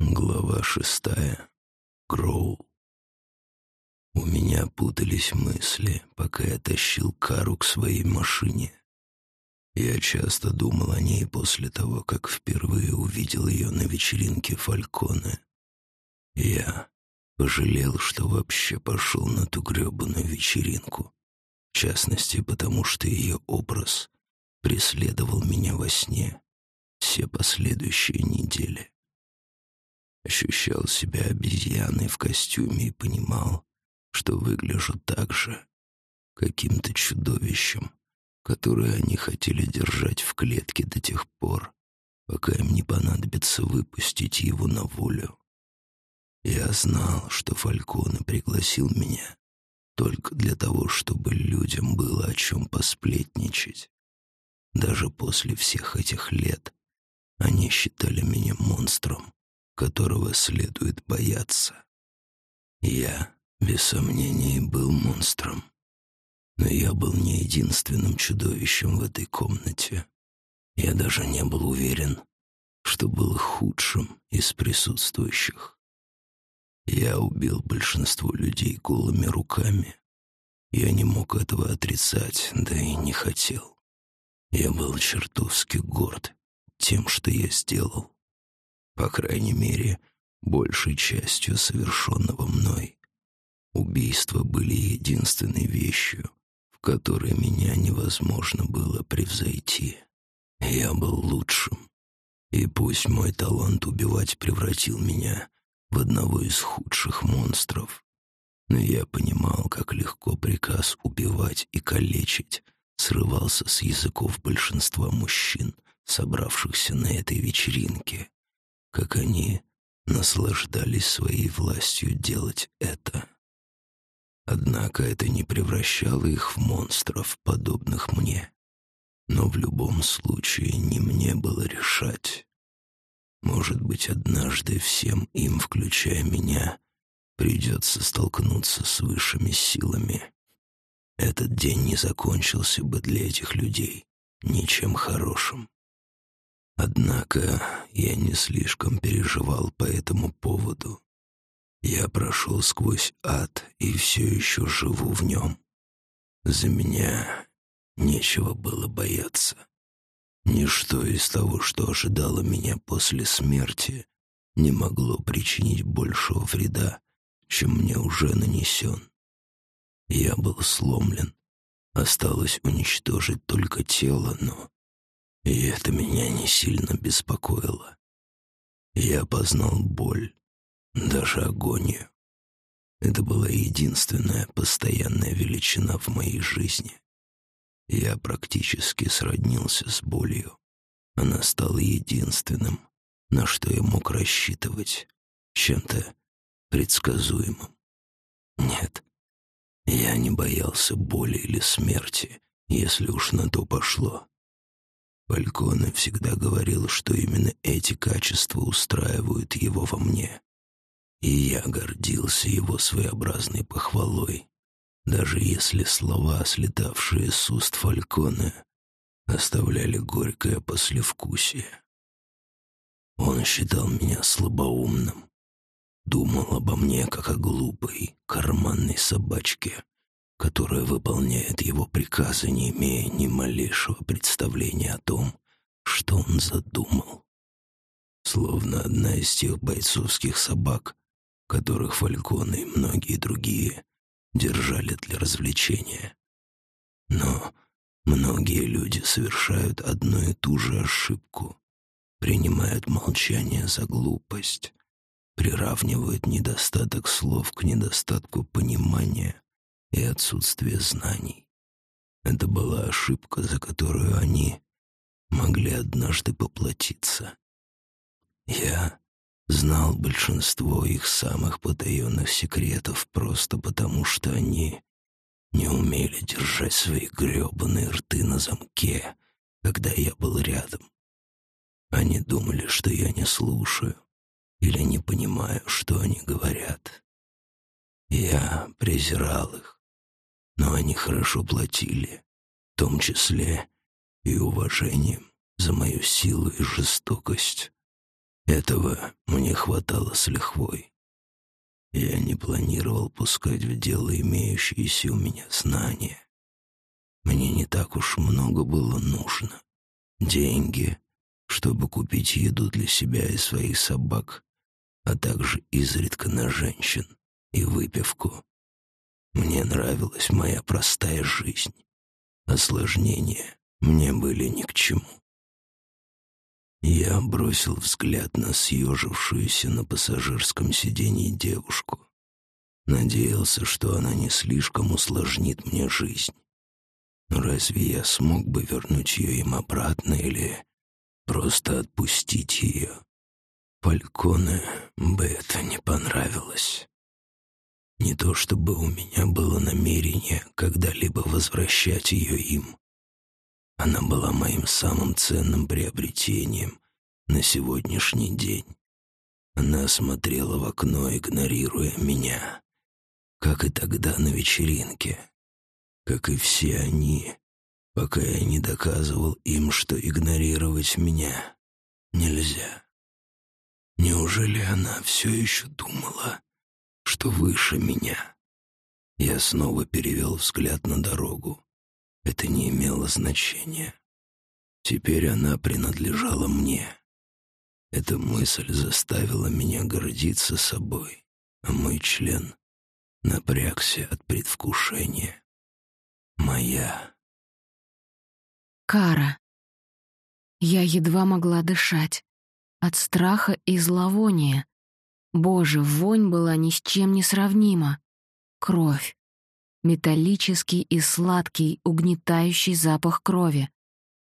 Глава шестая. Гроул. У меня путались мысли, пока я тащил Кару к своей машине. Я часто думал о ней после того, как впервые увидел ее на вечеринке Фальконе. Я пожалел, что вообще пошел на ту гребаную вечеринку. В частности, потому что ее образ преследовал меня во сне все последующие недели. Ощущал себя обезьяной в костюме и понимал, что выгляжу так же, каким-то чудовищем, которое они хотели держать в клетке до тех пор, пока им не понадобится выпустить его на волю. Я знал, что Фальконе пригласил меня только для того, чтобы людям было о чем посплетничать. Даже после всех этих лет они считали меня монстром, которого следует бояться. Я, без сомнений, был монстром. Но я был не единственным чудовищем в этой комнате. Я даже не был уверен, что был худшим из присутствующих. Я убил большинство людей голыми руками. Я не мог этого отрицать, да и не хотел. Я был чертовски горд тем, что я сделал. По крайней мере, большей частью совершенного мной. Убийства были единственной вещью, в которой меня невозможно было превзойти. Я был лучшим. И пусть мой талант убивать превратил меня в одного из худших монстров, но я понимал, как легко приказ убивать и калечить срывался с языков большинства мужчин, собравшихся на этой вечеринке, как они наслаждались своей властью делать это. Однако это не превращало их в монстров, подобных мне. Но в любом случае не мне было решать. Может быть, однажды всем им, включая меня, придется столкнуться с высшими силами. Этот день не закончился бы для этих людей ничем хорошим. Однако я не слишком переживал по этому поводу. Я прошел сквозь ад и все еще живу в нем. За меня нечего было бояться. Ничто из того, что ожидало меня после смерти, не могло причинить большего вреда, чем мне уже нанесен. Я был сломлен. Осталось уничтожить только тело, но... И это меня не сильно беспокоило. Я познал боль, даже агонию. Это была единственная постоянная величина в моей жизни. Я практически сроднился с болью. Она стала единственным, на что я мог рассчитывать, чем-то предсказуемым. Нет, я не боялся боли или смерти, если уж на то пошло. Фальконе всегда говорил, что именно эти качества устраивают его во мне. И я гордился его своеобразной похвалой, даже если слова, слетавшие с уст Фальконе, оставляли горькое послевкусие. Он считал меня слабоумным, думал обо мне как о глупой, карманной собачке, которая выполняет его приказы, не имея ни малейшего представления о том, что он задумал. Словно одна из тех бойцовских собак, которых Фальконы и многие другие держали для развлечения. Но многие люди совершают одну и ту же ошибку, принимают молчание за глупость, приравнивают недостаток слов к недостатку понимания и отсутствию знаний. Это была ошибка, за которую они могли однажды поплатиться. Я знал большинство их самых потаенных секретов просто потому, что они не умели держать свои грёбаные рты на замке, когда я был рядом. Они думали, что я не слушаю, или не понимаю, что они говорят. Я презирал их, но они хорошо платили, в том числе и уважением за мою силу и жестокость. Этого мне хватало с лихвой. Я не планировал пускать в дело имеющиеся у меня знания. Мне не так уж много было нужно. Деньги, чтобы купить еду для себя и своих собак, а также изредка на женщин и выпивку. Мне нравилась моя простая жизнь. Осложнения мне были ни к чему. Я бросил взгляд на съежившуюся на пассажирском сиденье девушку. Надеялся, что она не слишком усложнит мне жизнь. Но разве я смог бы вернуть ее им обратно или просто отпустить ее? Фальконе бы это не понравилось. Не то чтобы у меня было намерение когда-либо возвращать ее им. Она была моим самым ценным приобретением на сегодняшний день. Она смотрела в окно, игнорируя меня, как и тогда на вечеринке, как и все они, пока я не доказывал им, что игнорировать меня нельзя. Неужели она все еще думала, что выше меня? Я снова перевел взгляд на дорогу. Это не имело значения. Теперь она принадлежала мне. Эта мысль заставила меня гордиться собой, а мой член напрягся от предвкушения. Моя. Кара. Я едва могла дышать. От страха и зловония. Боже, вонь была ни с чем не сравнима. Кровь металлический и сладкий, угнетающий запах крови.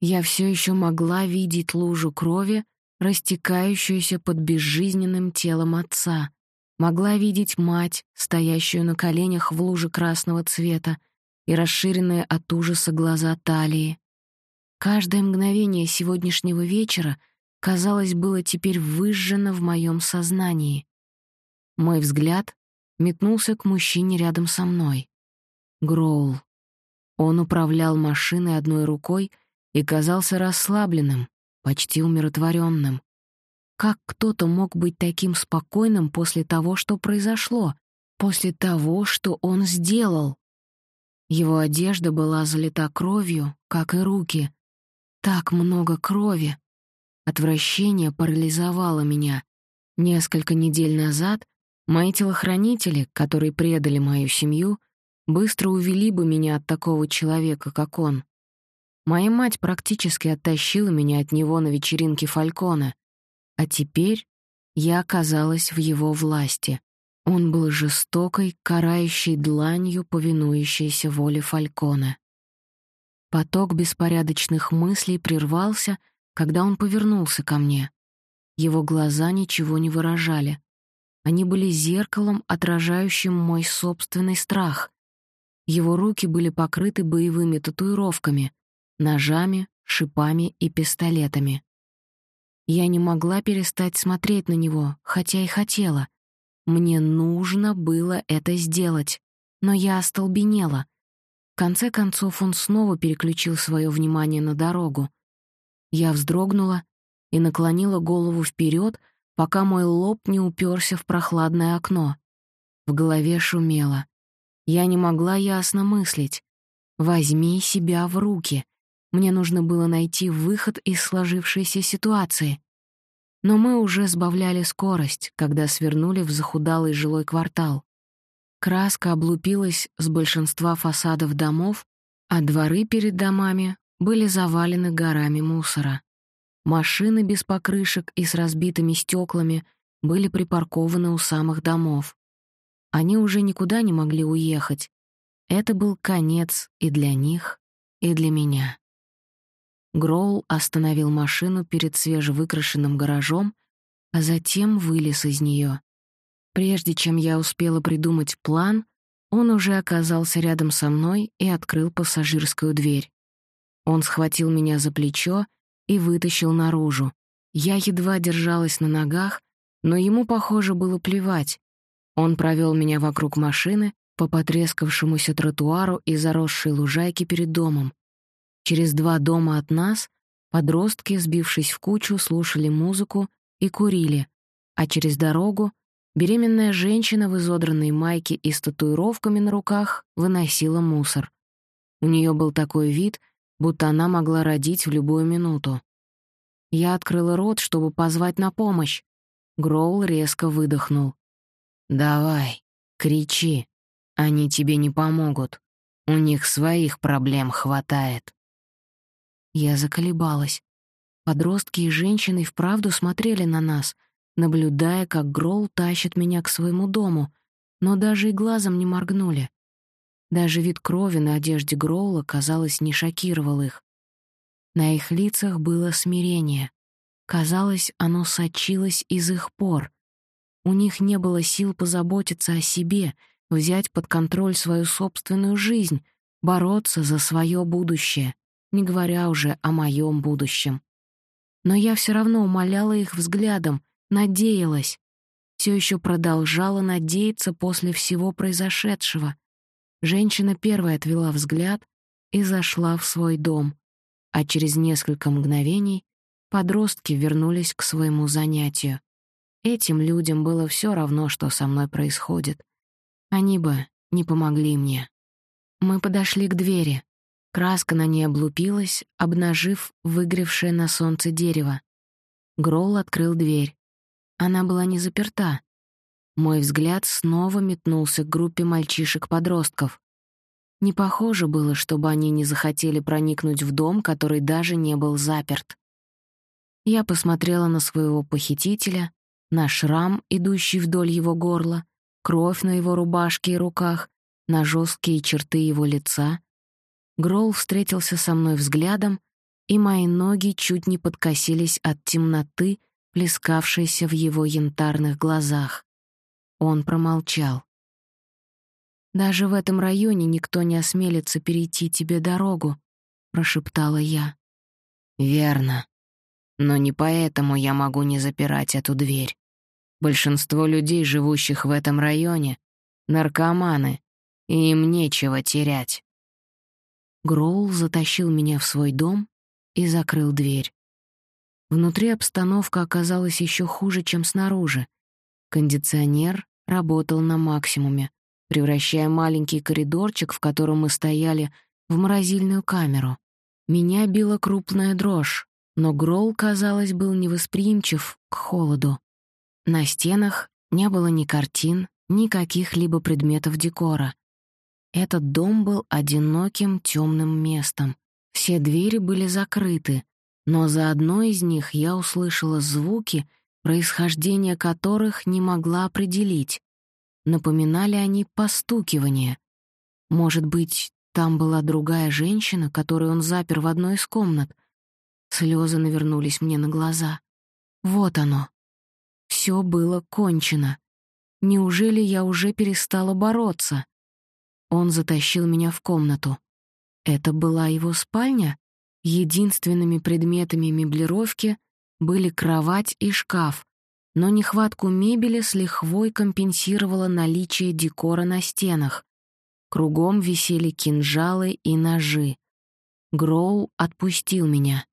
Я все еще могла видеть лужу крови, растекающуюся под безжизненным телом отца. Могла видеть мать, стоящую на коленях в луже красного цвета, и расширенные от ужаса глаза талии. Каждое мгновение сегодняшнего вечера, казалось, было теперь выжжено в моем сознании. Мой взгляд метнулся к мужчине рядом со мной. Гроул. Он управлял машиной одной рукой и казался расслабленным, почти умиротворенным. Как кто-то мог быть таким спокойным после того, что произошло, после того, что он сделал? Его одежда была залита кровью, как и руки. Так много крови. Отвращение парализовало меня. Несколько недель назад мои телохранители, которые предали мою семью, быстро увели бы меня от такого человека, как он. Моя мать практически оттащила меня от него на вечеринке Фалькона, а теперь я оказалась в его власти. Он был жестокой, карающей дланью, повинующейся воле Фалькона. Поток беспорядочных мыслей прервался, когда он повернулся ко мне. Его глаза ничего не выражали. Они были зеркалом, отражающим мой собственный страх. Его руки были покрыты боевыми татуировками, ножами, шипами и пистолетами. Я не могла перестать смотреть на него, хотя и хотела. Мне нужно было это сделать, но я остолбенела. В конце концов он снова переключил свое внимание на дорогу. Я вздрогнула и наклонила голову вперед, пока мой лоб не уперся в прохладное окно. В голове шумело. Я не могла ясно мыслить. «Возьми себя в руки». Мне нужно было найти выход из сложившейся ситуации. Но мы уже сбавляли скорость, когда свернули в захудалый жилой квартал. Краска облупилась с большинства фасадов домов, а дворы перед домами были завалены горами мусора. Машины без покрышек и с разбитыми стеклами были припаркованы у самых домов. Они уже никуда не могли уехать. Это был конец и для них, и для меня. Гроул остановил машину перед свежевыкрашенным гаражом, а затем вылез из нее. Прежде чем я успела придумать план, он уже оказался рядом со мной и открыл пассажирскую дверь. Он схватил меня за плечо и вытащил наружу. Я едва держалась на ногах, но ему, похоже, было плевать. Он провел меня вокруг машины по потрескавшемуся тротуару и заросшей лужайке перед домом. Через два дома от нас подростки, сбившись в кучу, слушали музыку и курили, а через дорогу беременная женщина в изодранной майке и с татуировками на руках выносила мусор. У нее был такой вид, будто она могла родить в любую минуту. Я открыла рот, чтобы позвать на помощь. Гроул резко выдохнул. «Давай, кричи. Они тебе не помогут. У них своих проблем хватает». Я заколебалась. Подростки и женщины вправду смотрели на нас, наблюдая, как Гроул тащит меня к своему дому, но даже и глазом не моргнули. Даже вид крови на одежде Гроула, казалось, не шокировал их. На их лицах было смирение. Казалось, оно сочилось из их пор. У них не было сил позаботиться о себе, взять под контроль свою собственную жизнь, бороться за свое будущее, не говоря уже о моем будущем. Но я все равно умоляла их взглядом, надеялась. Все еще продолжала надеяться после всего произошедшего. Женщина первая отвела взгляд и зашла в свой дом, а через несколько мгновений подростки вернулись к своему занятию. Этим людям было все равно, что со мной происходит. Они бы не помогли мне. Мы подошли к двери. Краска на ней облупилась, обнажив выгревшее на солнце дерево. Гролл открыл дверь. Она была не заперта. Мой взгляд снова метнулся к группе мальчишек-подростков. Не похоже было, чтобы они не захотели проникнуть в дом, который даже не был заперт. Я посмотрела на своего похитителя, на шрам, идущий вдоль его горла, кровь на его рубашке и руках, на жесткие черты его лица. Гролл встретился со мной взглядом, и мои ноги чуть не подкосились от темноты, плескавшейся в его янтарных глазах. Он промолчал. «Даже в этом районе никто не осмелится перейти тебе дорогу», — прошептала я. «Верно. Но не поэтому я могу не запирать эту дверь. Большинство людей, живущих в этом районе, — наркоманы, и им нечего терять». Гроул затащил меня в свой дом и закрыл дверь. Внутри обстановка оказалась еще хуже, чем снаружи. Кондиционер работал на максимуме, превращая маленький коридорчик, в котором мы стояли, в морозильную камеру. Меня била крупная дрожь, но Гролл, казалось, был невосприимчив к холоду. На стенах не было ни картин, ни каких-либо предметов декора. Этот дом был одиноким темным местом. Все двери были закрыты, но за одной из них я услышала звуки, происхождение которых не могла определить. Напоминали они постукивание. Может быть, там была другая женщина, которую он запер в одной из комнат. Слезы навернулись мне на глаза. Вот оно. Все было кончено. Неужели я уже перестала бороться? Он затащил меня в комнату. Это была его спальня? Единственными предметами меблировки были кровать и шкаф, но нехватку мебели с лихвой компенсировало наличие декора на стенах. Кругом висели кинжалы и ножи. Гроул отпустил меня.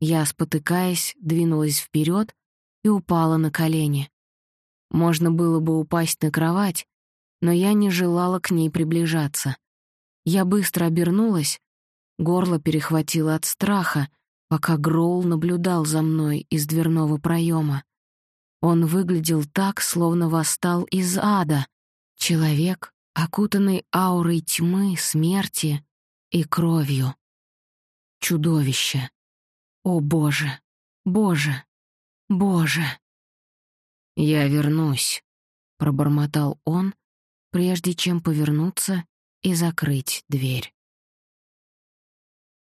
Я, спотыкаясь, двинулась вперед и упала на колени. Можно было бы упасть на кровать, но я не желала к ней приближаться. Я быстро обернулась, горло перехватило от страха, пока Гроул наблюдал за мной из дверного проема. Он выглядел так, словно восстал из ада. Человек, окутанный аурой тьмы, смерти и кровью. Чудовище. О, Боже! Боже! Боже! «Я вернусь», — пробормотал он, прежде чем повернуться и закрыть дверь.